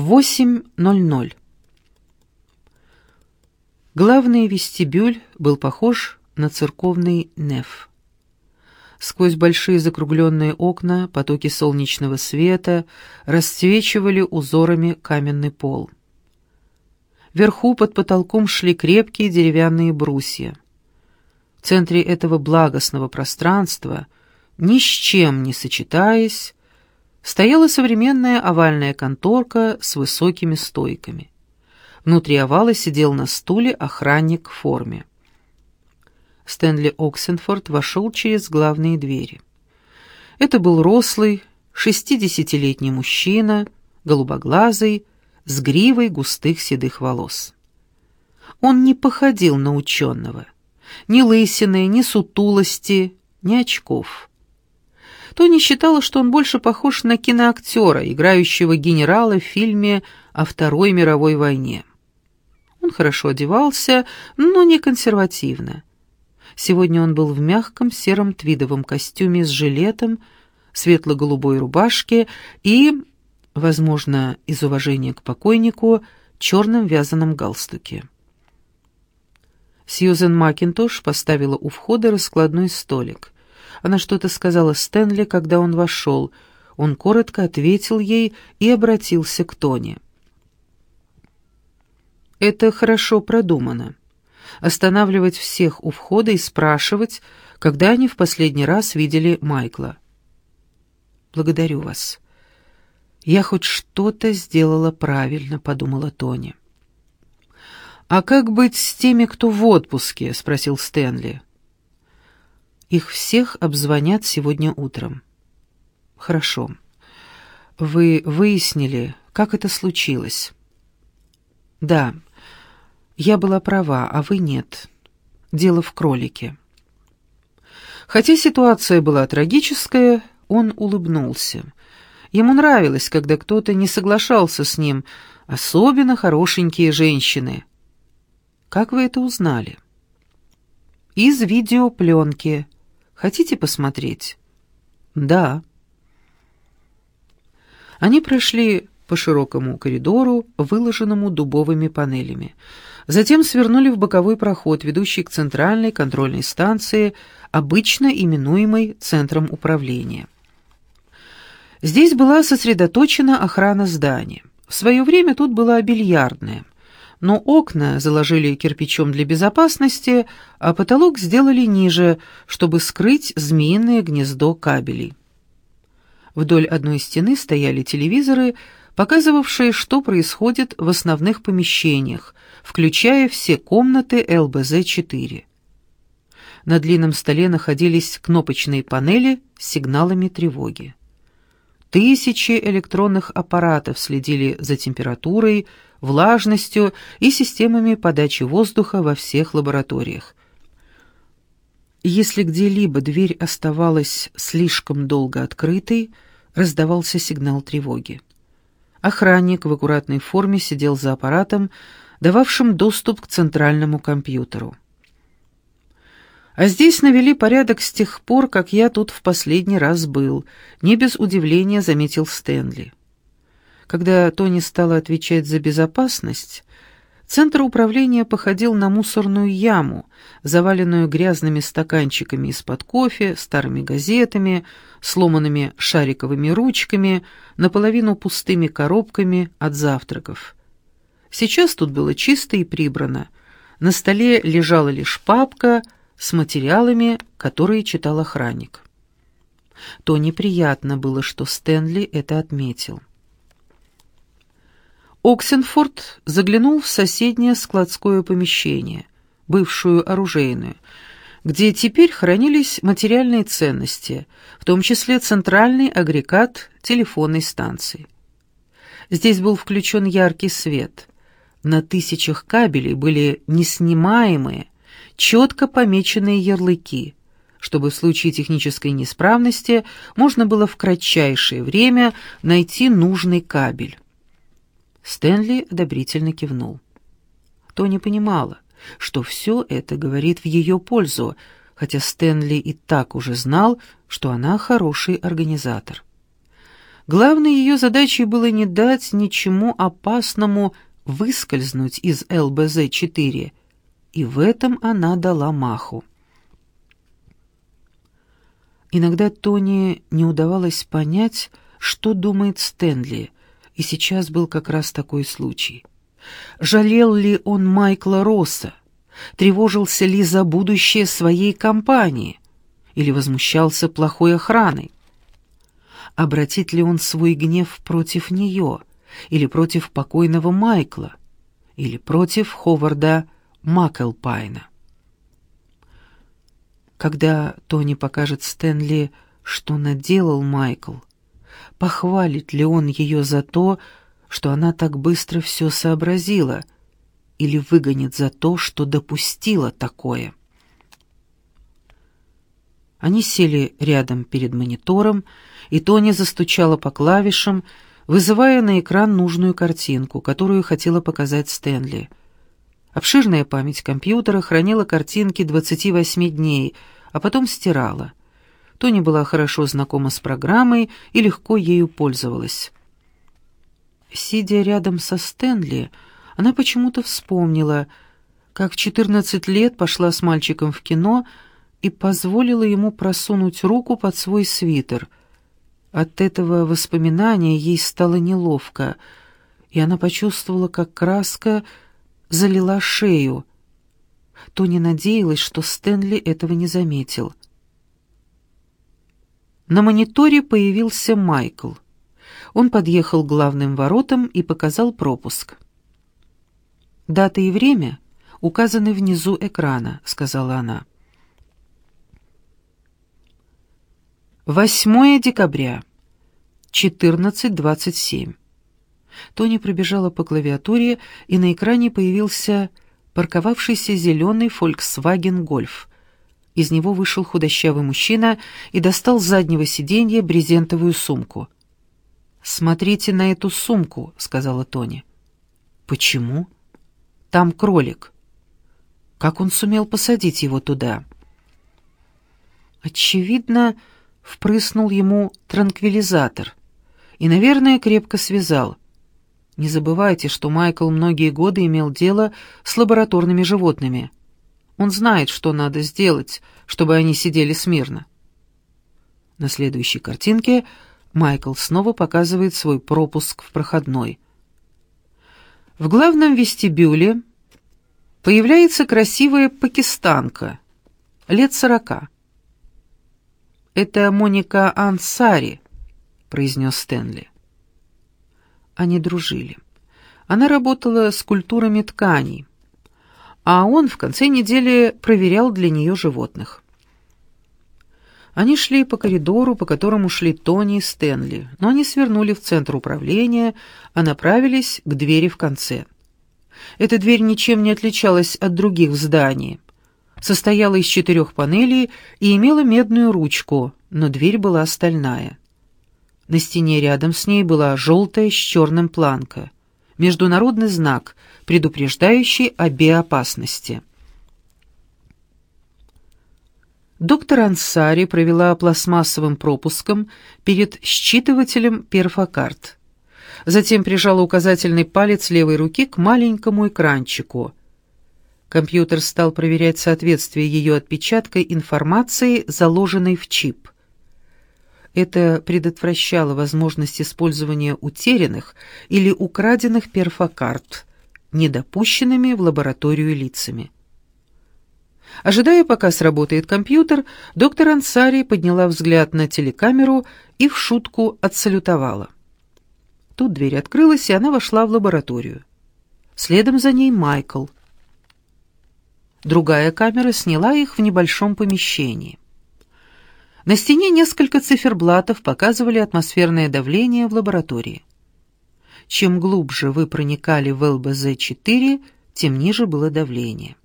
8.00. Главный вестибюль был похож на церковный неф. Сквозь большие закругленные окна потоки солнечного света расцвечивали узорами каменный пол. Вверху под потолком шли крепкие деревянные брусья. В центре этого благостного пространства, ни с чем не сочетаясь, стояла современная овальная конторка с высокими стойками. Внутри овала сидел на стуле охранник в форме. Стэнли Оксенфорд вошел через главные двери. Это был рослый, шестидесятилетний мужчина, голубоглазый, с гривой густых седых волос. Он не походил на ученого. Ни лысины, ни сутулости, ни очков. Тони считала, что он больше похож на киноактера, играющего генерала в фильме о Второй мировой войне. Он хорошо одевался, но не консервативно. Сегодня он был в мягком сером твидовом костюме с жилетом, светло-голубой рубашке и, возможно, из уважения к покойнику, черном вязаном галстуке. Сьюзен Макинтош поставила у входа раскладной столик. Она что-то сказала Стэнли, когда он вошел. Он коротко ответил ей и обратился к Тони. «Это хорошо продумано. Останавливать всех у входа и спрашивать, когда они в последний раз видели Майкла. Благодарю вас. Я хоть что-то сделала правильно», — подумала Тони. «А как быть с теми, кто в отпуске?» — спросил Стэнли. Их всех обзвонят сегодня утром. Хорошо. Вы выяснили, как это случилось? Да. Я была права, а вы нет. Дело в кролике. Хотя ситуация была трагическая, он улыбнулся. Ему нравилось, когда кто-то не соглашался с ним, особенно хорошенькие женщины. Как вы это узнали? Из видеопленки. Хотите посмотреть?» «Да». Они прошли по широкому коридору, выложенному дубовыми панелями. Затем свернули в боковой проход, ведущий к центральной контрольной станции, обычно именуемой Центром управления. Здесь была сосредоточена охрана здания. В свое время тут была бильярдная но окна заложили кирпичом для безопасности, а потолок сделали ниже, чтобы скрыть змеиное гнездо кабелей. Вдоль одной стены стояли телевизоры, показывавшие, что происходит в основных помещениях, включая все комнаты ЛБЗ-4. На длинном столе находились кнопочные панели с сигналами тревоги. Тысячи электронных аппаратов следили за температурой, влажностью и системами подачи воздуха во всех лабораториях. Если где-либо дверь оставалась слишком долго открытой, раздавался сигнал тревоги. Охранник в аккуратной форме сидел за аппаратом, дававшим доступ к центральному компьютеру. А здесь навели порядок с тех пор, как я тут в последний раз был, не без удивления заметил Стэнли. Когда Тони стала отвечать за безопасность, центр управления походил на мусорную яму, заваленную грязными стаканчиками из-под кофе, старыми газетами, сломанными шариковыми ручками, наполовину пустыми коробками от завтраков. Сейчас тут было чисто и прибрано. На столе лежала лишь папка с материалами, которые читал охранник. То неприятно было, что Стэнли это отметил. Оксенфорд заглянул в соседнее складское помещение, бывшую оружейную, где теперь хранились материальные ценности, в том числе центральный агрегат телефонной станции. Здесь был включен яркий свет. На тысячах кабелей были неснимаемые, четко помеченные ярлыки, чтобы в случае технической неисправности можно было в кратчайшее время найти нужный кабель. Стэнли одобрительно кивнул. Тони понимала, что все это говорит в ее пользу, хотя Стэнли и так уже знал, что она хороший организатор. Главной ее задачей было не дать ничему опасному выскользнуть из ЛБЗ-4, и в этом она дала маху. Иногда Тони не удавалось понять, что думает Стэнли, и сейчас был как раз такой случай. Жалел ли он Майкла Росса? Тревожился ли за будущее своей компании? Или возмущался плохой охраной? Обратит ли он свой гнев против нее? Или против покойного Майкла? Или против Ховарда Макэлпайна? Когда Тони покажет Стэнли, что наделал Майкл, похвалит ли он ее за то, что она так быстро все сообразила, или выгонит за то, что допустила такое. Они сели рядом перед монитором, и Тони застучала по клавишам, вызывая на экран нужную картинку, которую хотела показать Стэнли — Обширная память компьютера хранила картинки 28 дней, а потом стирала. Тони была хорошо знакома с программой и легко ею пользовалась. Сидя рядом со Стэнли, она почему-то вспомнила, как в 14 лет пошла с мальчиком в кино и позволила ему просунуть руку под свой свитер. От этого воспоминания ей стало неловко, и она почувствовала, как краска — залила шею. Тони надеялась, что Стэнли этого не заметил. На мониторе появился Майкл. Он подъехал к главным воротам и показал пропуск. «Дата и время указаны внизу экрана», — сказала она. «8 декабря, 14.27. Тони пробежала по клавиатуре, и на экране появился парковавшийся зеленый Volkswagen Golf. Из него вышел худощавый мужчина и достал с заднего сиденья брезентовую сумку. «Смотрите на эту сумку», — сказала Тони. «Почему?» «Там кролик». «Как он сумел посадить его туда?» Очевидно, впрыснул ему транквилизатор и, наверное, крепко связал. Не забывайте, что Майкл многие годы имел дело с лабораторными животными. Он знает, что надо сделать, чтобы они сидели смирно. На следующей картинке Майкл снова показывает свой пропуск в проходной. В главном вестибюле появляется красивая пакистанка, лет сорока. «Это Моника Ансари», — произнес Стэнли. Они дружили. Она работала с культурами тканей, а он в конце недели проверял для нее животных. Они шли по коридору, по которому шли Тони и Стэнли, но они свернули в центр управления, а направились к двери в конце. Эта дверь ничем не отличалась от других в здании. Состояла из четырех панелей и имела медную ручку, но дверь была стальная. На стене рядом с ней была желтая с черным планка. Международный знак, предупреждающий о биопасности. Доктор Ансари провела пластмассовым пропуском перед считывателем перфокарт. Затем прижала указательный палец левой руки к маленькому экранчику. Компьютер стал проверять соответствие ее отпечатка информации, заложенной в чип. Это предотвращало возможность использования утерянных или украденных перфокарт, недопущенными в лабораторию лицами. Ожидая, пока сработает компьютер, доктор Ансари подняла взгляд на телекамеру и в шутку отсалютовала. Тут дверь открылась, и она вошла в лабораторию. Следом за ней Майкл. Другая камера сняла их в небольшом помещении. На стене несколько циферблатов показывали атмосферное давление в лаборатории. Чем глубже вы проникали в ЛБЗ-4, тем ниже было давление.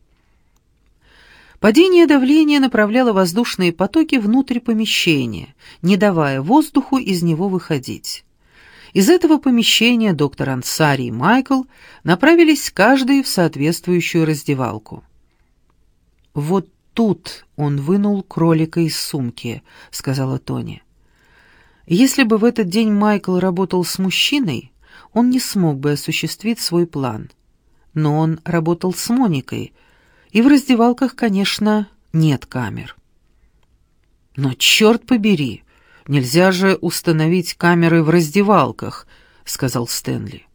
Падение давления направляло воздушные потоки внутрь помещения, не давая воздуху из него выходить. Из этого помещения доктор Ансари и Майкл направились каждый в соответствующую раздевалку. Вот тут он вынул кролика из сумки», — сказала Тони. Если бы в этот день Майкл работал с мужчиной, он не смог бы осуществить свой план. Но он работал с Моникой, и в раздевалках, конечно, нет камер. Но черт побери, нельзя же установить камеры в раздевалках, сказал Стэнли.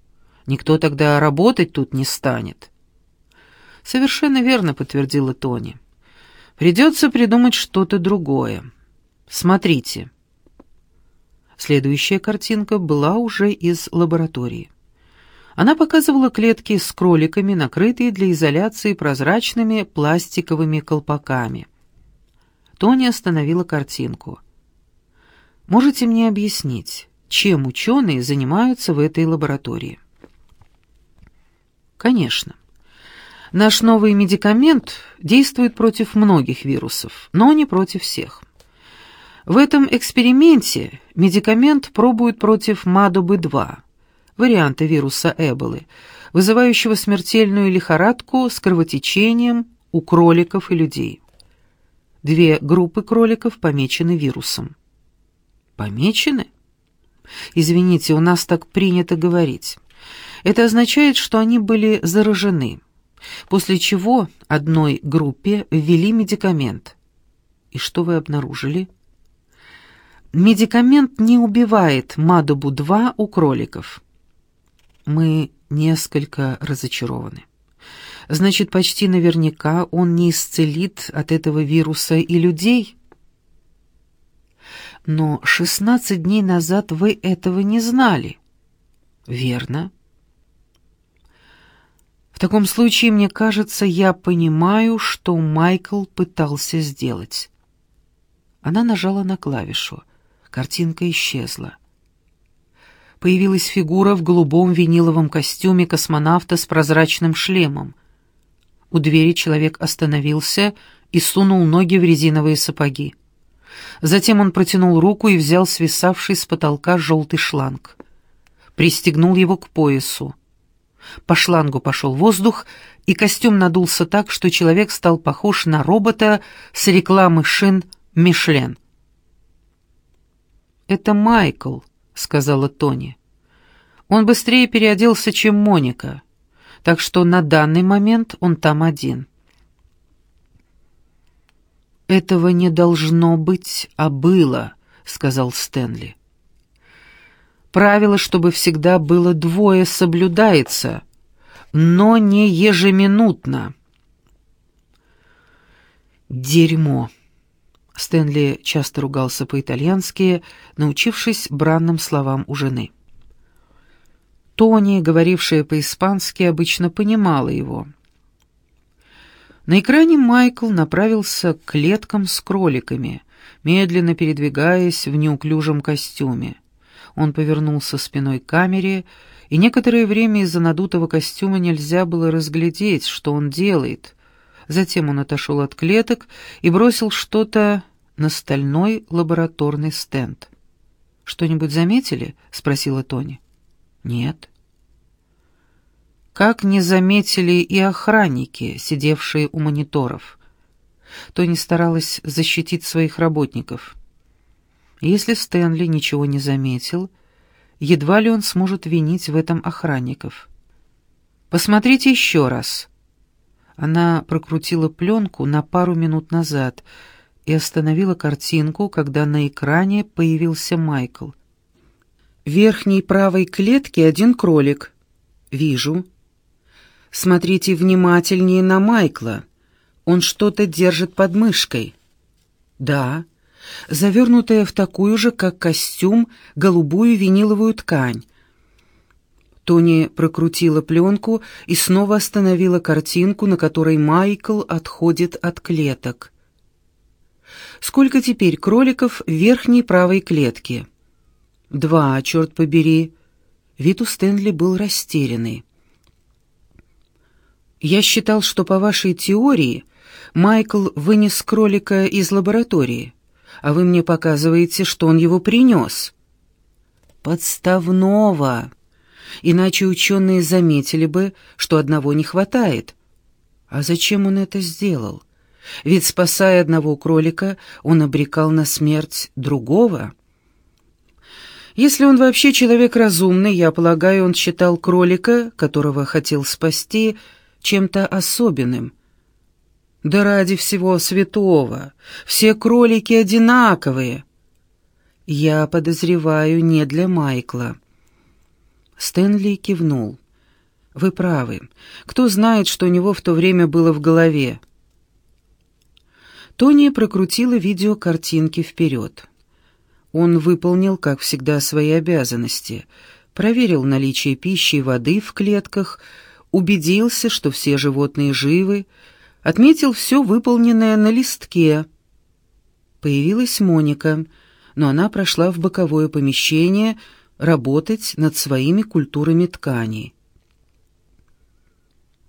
Никто тогда работать тут не станет. Совершенно верно, подтвердила Тони. Придется придумать что-то другое. Смотрите. Следующая картинка была уже из лаборатории. Она показывала клетки с кроликами, накрытые для изоляции прозрачными пластиковыми колпаками. Тони остановила картинку. «Можете мне объяснить, чем ученые занимаются в этой лаборатории?» «Конечно. Наш новый медикамент действует против многих вирусов, но не против всех. В этом эксперименте медикамент пробуют против МАДОБы-2, варианта вируса Эболы, вызывающего смертельную лихорадку с кровотечением у кроликов и людей. Две группы кроликов помечены вирусом. Помечены? Извините, у нас так принято говорить. Это означает, что они были заражены, после чего одной группе ввели медикамент. И что вы обнаружили? Медикамент не убивает Мадобу-2 у кроликов. Мы несколько разочарованы. Значит, почти наверняка он не исцелит от этого вируса и людей. Но 16 дней назад вы этого не знали. Верно. В таком случае, мне кажется, я понимаю, что Майкл пытался сделать. Она нажала на клавишу. Картинка исчезла. Появилась фигура в голубом виниловом костюме космонавта с прозрачным шлемом. У двери человек остановился и сунул ноги в резиновые сапоги. Затем он протянул руку и взял свисавший с потолка желтый шланг. Пристегнул его к поясу. По шлангу пошел воздух, и костюм надулся так, что человек стал похож на робота с рекламы шин «Мишлен». «Это Майкл», — сказала Тони. «Он быстрее переоделся, чем Моника, так что на данный момент он там один». «Этого не должно быть, а было», — сказал Стэнли. «Правило, чтобы всегда было двое, соблюдается, но не ежеминутно». «Дерьмо», Стэнли часто ругался по-итальянски, научившись бранным словам у жены. Тони, говорившая по-испански, обычно понимала его. На экране Майкл направился к клеткам с кроликами, медленно передвигаясь в неуклюжем костюме. Он повернулся спиной к камере, и некоторое время из-за надутого костюма нельзя было разглядеть, что он делает. Затем он отошел от клеток и бросил что-то на стальной лабораторный стенд. «Что-нибудь заметили?» — спросила Тони. «Нет». Как не заметили и охранники, сидевшие у мониторов. Тони старалась защитить своих работников. Если Стэнли ничего не заметил, едва ли он сможет винить в этом охранников. «Посмотрите еще раз». Она прокрутила пленку на пару минут назад — и остановила картинку, когда на экране появился Майкл. В верхней правой клетке один кролик. Вижу. Смотрите внимательнее на Майкла. Он что-то держит под мышкой. Да, завернутая в такую же, как костюм, голубую виниловую ткань. Тони прокрутила пленку и снова остановила картинку, на которой Майкл отходит от клеток. Сколько теперь кроликов в верхней правой клетке? Два, черт побери. Вид у Стэнли был растерянный. Я считал, что по вашей теории Майкл вынес кролика из лаборатории, а вы мне показываете, что он его принес. Подставного. Иначе ученые заметили бы, что одного не хватает. А зачем он это сделал? Ведь, спасая одного кролика, он обрекал на смерть другого. Если он вообще человек разумный, я полагаю, он считал кролика, которого хотел спасти, чем-то особенным. Да ради всего святого, все кролики одинаковые. Я подозреваю, не для Майкла. Стэнли кивнул. Вы правы. Кто знает, что у него в то время было в голове? Тони прокрутила видеокартинки вперед. Он выполнил, как всегда, свои обязанности, проверил наличие пищи и воды в клетках, убедился, что все животные живы, отметил все выполненное на листке. Появилась Моника, но она прошла в боковое помещение работать над своими культурами тканей.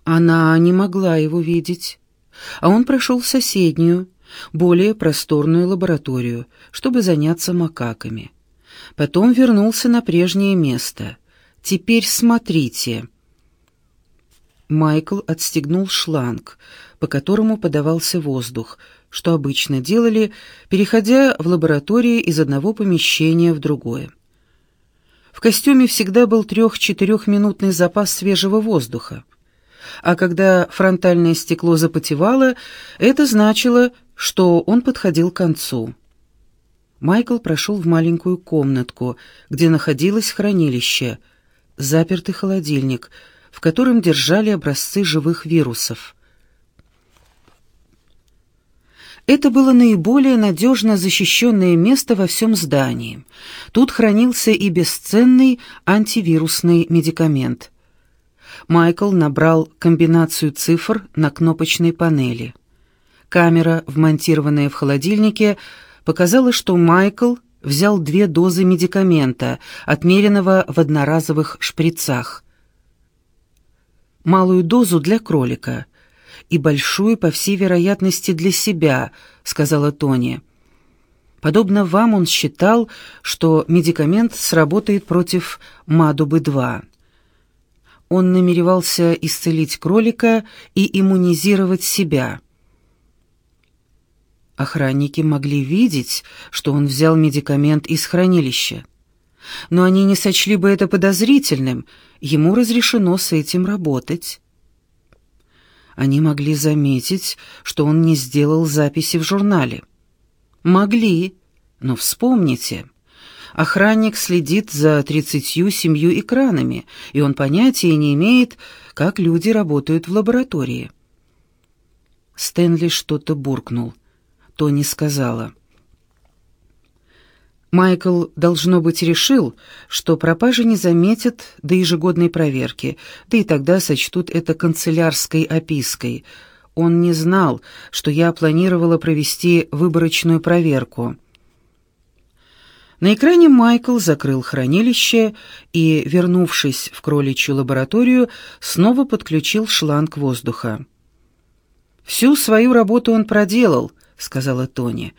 Она не могла его видеть, а он прошел в соседнюю, более просторную лабораторию, чтобы заняться макаками. Потом вернулся на прежнее место. «Теперь смотрите». Майкл отстегнул шланг, по которому подавался воздух, что обычно делали, переходя в лаборатории из одного помещения в другое. В костюме всегда был трех-четырехминутный запас свежего воздуха. А когда фронтальное стекло запотевало, это значило, что он подходил к концу. Майкл прошел в маленькую комнатку, где находилось хранилище, запертый холодильник, в котором держали образцы живых вирусов. Это было наиболее надежно защищенное место во всем здании. Тут хранился и бесценный антивирусный медикамент. Майкл набрал комбинацию цифр на кнопочной панели. Камера, вмонтированная в холодильнике, показала, что Майкл взял две дозы медикамента, отмеренного в одноразовых шприцах. Малую дозу для кролика и большую, по всей вероятности, для себя, сказала Тони. Подобно вам он считал, что медикамент сработает против Мадубы-2. Он намеревался исцелить кролика и иммунизировать себя. Охранники могли видеть, что он взял медикамент из хранилища. Но они не сочли бы это подозрительным, ему разрешено с этим работать. Они могли заметить, что он не сделал записи в журнале. Могли, но вспомните, охранник следит за тридцатью семью экранами, и он понятия не имеет, как люди работают в лаборатории. Стэнли что-то буркнул. Тони сказала. Майкл, должно быть, решил, что пропажи не заметят до ежегодной проверки, да и тогда сочтут это канцелярской опиской. Он не знал, что я планировала провести выборочную проверку. На экране Майкл закрыл хранилище и, вернувшись в кроличью лабораторию, снова подключил шланг воздуха. Всю свою работу он проделал, сказала Тони.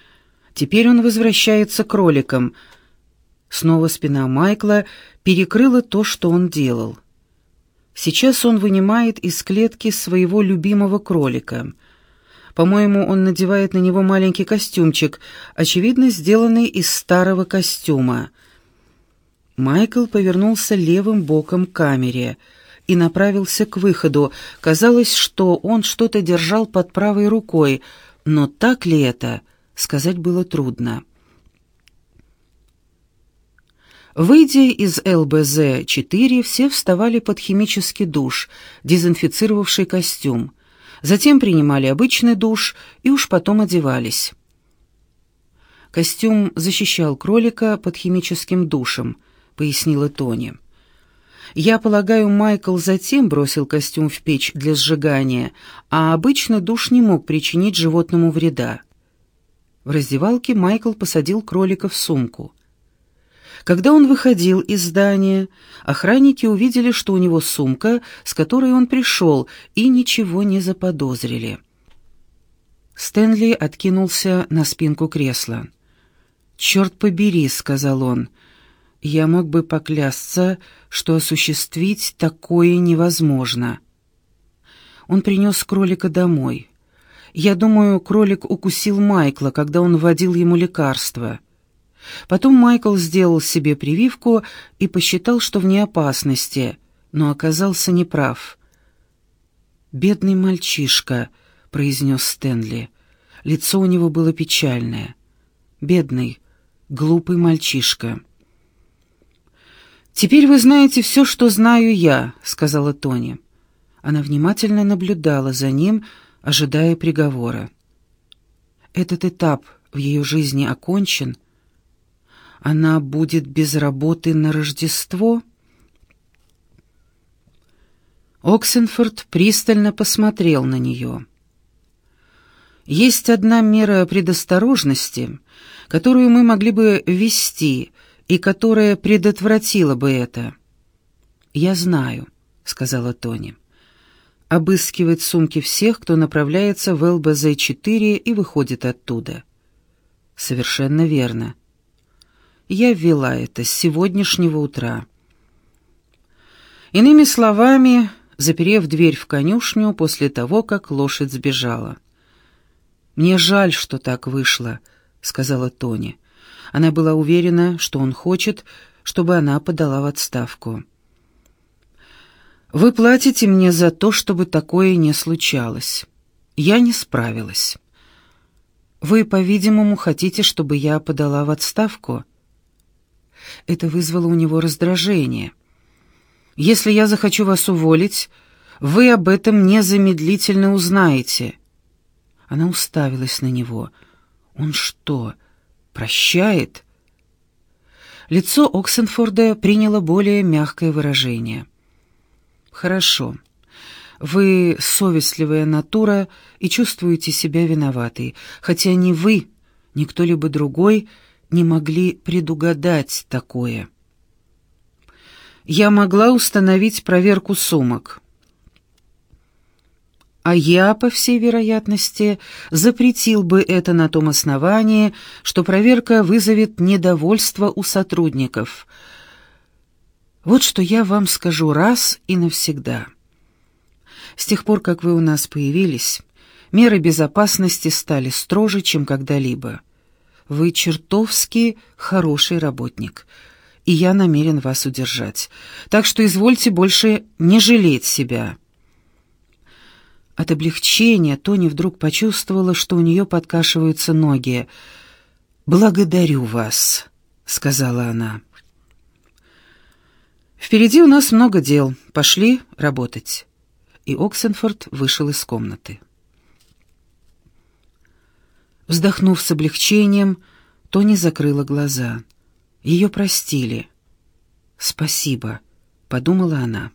«Теперь он возвращается к роликам». Снова спина Майкла перекрыла то, что он делал. Сейчас он вынимает из клетки своего любимого кролика. По-моему, он надевает на него маленький костюмчик, очевидно, сделанный из старого костюма. Майкл повернулся левым боком к камере и направился к выходу. Казалось, что он что-то держал под правой рукой, но так ли это, сказать было трудно. Выйдя из ЛБЗ-4, все вставали под химический душ, дезинфицировавший костюм. Затем принимали обычный душ и уж потом одевались. «Костюм защищал кролика под химическим душем», — пояснила Тони. Я полагаю, Майкл затем бросил костюм в печь для сжигания, а обычно душ не мог причинить животному вреда. В раздевалке Майкл посадил кролика в сумку. Когда он выходил из здания, охранники увидели, что у него сумка, с которой он пришел, и ничего не заподозрили. Стэнли откинулся на спинку кресла. «Черт побери», — сказал он, — я мог бы поклясться, что осуществить такое невозможно. Он принес кролика домой. Я думаю, кролик укусил Майкла, когда он вводил ему лекарство. Потом Майкл сделал себе прививку и посчитал, что вне опасности, но оказался неправ. «Бедный мальчишка», — произнес Стэнли. Лицо у него было печальное. «Бедный, глупый мальчишка». «Теперь вы знаете все, что знаю я», — сказала Тони. Она внимательно наблюдала за ним, ожидая приговора. Этот этап в ее жизни окончен. Она будет без работы на Рождество? Оксенфорд пристально посмотрел на нее. «Есть одна мера предосторожности, которую мы могли бы ввести и которая предотвратила бы это». «Я знаю», — сказала Тони. «Обыскивать сумки всех, кто направляется в ЛБЗ-4 и выходит оттуда». «Совершенно верно. Я ввела это с сегодняшнего утра». Иными словами, заперев дверь в конюшню после того, как лошадь сбежала. «Мне жаль, что так вышло», — сказала Тони. Она была уверена, что он хочет, чтобы она подала в отставку. «Вы платите мне за то, чтобы такое не случалось. Я не справилась. Вы, по-видимому, хотите, чтобы я подала в отставку?» Это вызвало у него раздражение. Если я захочу вас уволить, вы об этом незамедлительно узнаете». Она уставилась на него. «Он что, прощает?» Лицо Оксенфорда приняло более мягкое выражение. «Хорошо. Вы совестливая натура и чувствуете себя виноватой, хотя ни вы, ни кто-либо другой не могли предугадать такое» я могла установить проверку сумок. А я, по всей вероятности, запретил бы это на том основании, что проверка вызовет недовольство у сотрудников. Вот что я вам скажу раз и навсегда. С тех пор, как вы у нас появились, меры безопасности стали строже, чем когда-либо. Вы чертовски хороший работник — и я намерен вас удержать. Так что извольте больше не жалеть себя». От облегчения Тони вдруг почувствовала, что у нее подкашиваются ноги. «Благодарю вас», — сказала она. «Впереди у нас много дел. Пошли работать». И Оксенфорд вышел из комнаты. Вздохнув с облегчением, Тони закрыла глаза. Ее простили. «Спасибо», — подумала она.